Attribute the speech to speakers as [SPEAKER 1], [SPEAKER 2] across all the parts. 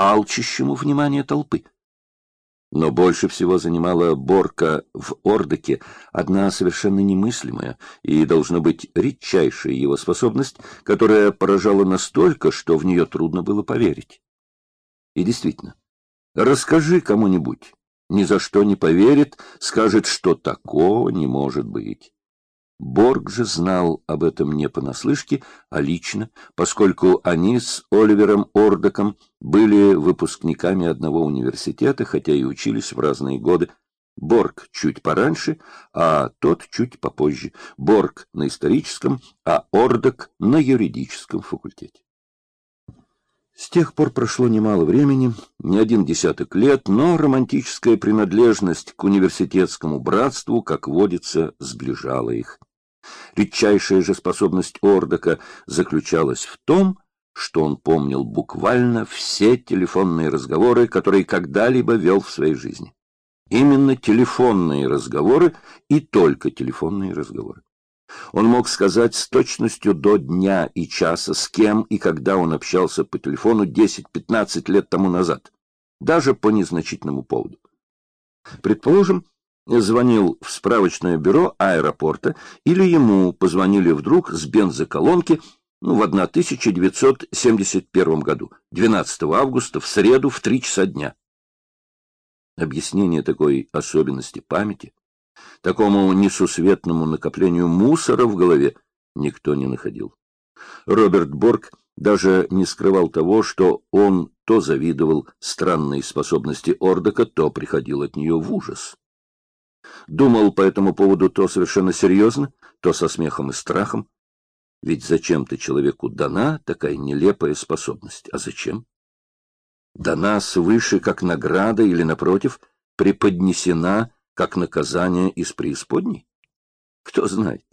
[SPEAKER 1] алчащему внимания толпы. Но больше всего занимала Борка в Ордеке одна совершенно немыслимая и, должно быть, редчайшая его способность, которая поражала настолько, что в нее трудно было поверить. И действительно, расскажи кому-нибудь, ни за что не поверит, скажет, что такого не может быть. Борг же знал об этом не понаслышке, а лично, поскольку они с Оливером Ордоком были выпускниками одного университета, хотя и учились в разные годы. Борг чуть пораньше, а тот чуть попозже. Борг на историческом, а Ордок на юридическом факультете. С тех пор прошло немало времени, не один десяток лет, но романтическая принадлежность к университетскому братству, как водится, сближала их. Редчайшая же способность Ордока заключалась в том, что он помнил буквально все телефонные разговоры, которые когда-либо вел в своей жизни. Именно телефонные разговоры и только телефонные разговоры. Он мог сказать с точностью до дня и часа, с кем и когда он общался по телефону 10-15 лет тому назад, даже по незначительному поводу. Предположим, звонил в справочное бюро аэропорта, или ему позвонили вдруг с бензоколонки ну, в 1971 году, 12 августа, в среду, в 3 часа дня. Объяснение такой особенности памяти, такому несусветному накоплению мусора в голове никто не находил. Роберт Борг даже не скрывал того, что он то завидовал странной способности Ордока, то приходил от нее в ужас. Думал по этому поводу то совершенно серьезно, то со смехом и страхом. Ведь зачем-то человеку дана такая нелепая способность. А зачем? Дана свыше как награда или, напротив, преподнесена как наказание из преисподней? Кто знает.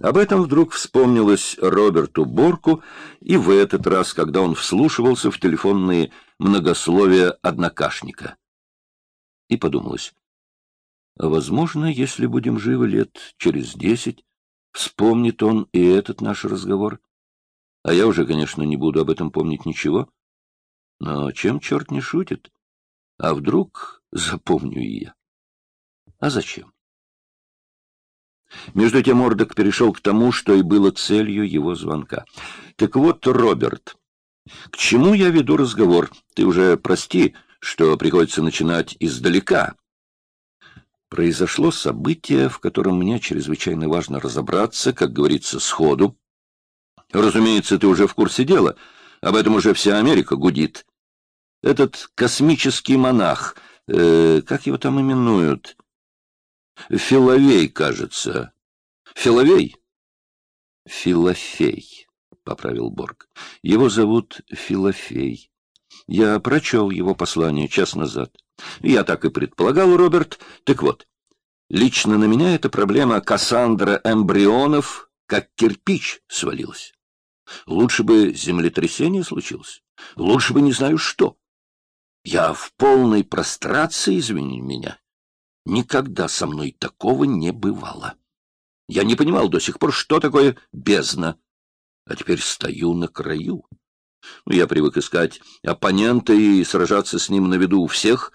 [SPEAKER 1] Об этом вдруг вспомнилось Роберту Борку и в этот раз, когда он вслушивался в телефонные многословия однокашника. И подумалось, возможно, если будем живы лет через десять, вспомнит он и этот наш разговор. А я уже, конечно, не буду об этом помнить ничего. Но чем черт не шутит? А вдруг запомню и я? А зачем? Между тем Ордок перешел к тому, что и было целью его звонка. Так вот, Роберт, к чему я веду разговор? Ты уже прости, что приходится начинать издалека, Произошло событие, в котором мне чрезвычайно важно разобраться, как говорится, сходу. Разумеется, ты уже в курсе дела. Об этом уже вся Америка гудит. Этот космический монах, э, как его там именуют? Филовей, кажется. Филовей? Филофей, — поправил Борг. Его зовут Филофей. Я прочел его послание час назад. Я так и предполагал, Роберт. Так вот, лично на меня эта проблема Кассандра эмбрионов как кирпич свалилась. Лучше бы землетрясение случилось. Лучше бы не знаю что. Я в полной прострации, извини меня. Никогда со мной такого не бывало. Я не понимал до сих пор, что такое бездна. А теперь стою на краю. Ну, я привык искать оппонента и сражаться с ним на виду у всех,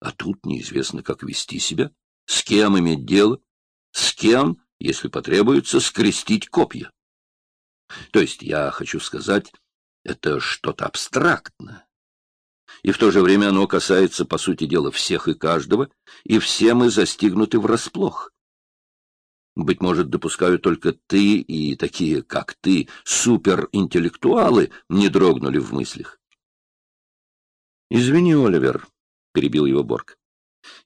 [SPEAKER 1] а тут неизвестно, как вести себя, с кем иметь дело, с кем, если потребуется, скрестить копья. То есть, я хочу сказать, это что-то абстрактное. И в то же время оно касается, по сути дела, всех и каждого, и все мы застигнуты врасплох. Быть может, допускаю только ты и такие, как ты, суперинтеллектуалы, не дрогнули в мыслях. Извини, Оливер, — перебил его Борг.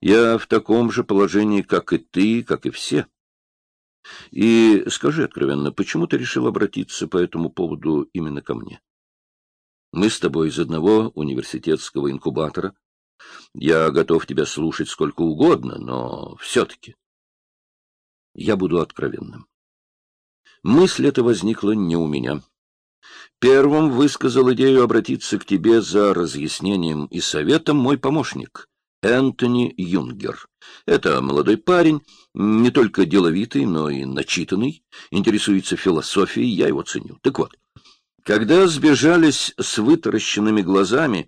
[SPEAKER 1] Я в таком же положении, как и ты, как и все. И скажи откровенно, почему ты решил обратиться по этому поводу именно ко мне? Мы с тобой из одного университетского инкубатора. Я готов тебя слушать сколько угодно, но все-таки я буду откровенным. Мысль эта возникла не у меня. Первым высказал идею обратиться к тебе за разъяснением и советом мой помощник, Энтони Юнгер. Это молодой парень, не только деловитый, но и начитанный, интересуется философией, я его ценю. Так вот, Когда сбежались с вытаращенными глазами,